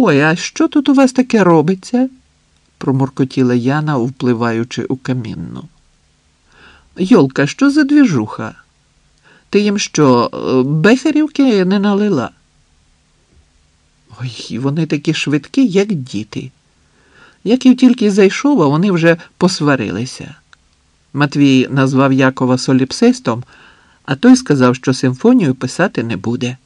Ой, а що тут у вас таке робиться? промуркотіла Яна, впливаючи у камінну. Йолка, що за двіжуха? Ти їм що, е, бехерівки не налила? Ой, вони такі швидкі, як діти. Як і тільки зайшов, а вони вже посварилися. Матвій назвав Якова соліпсистом, а той сказав, що симфонію писати не буде.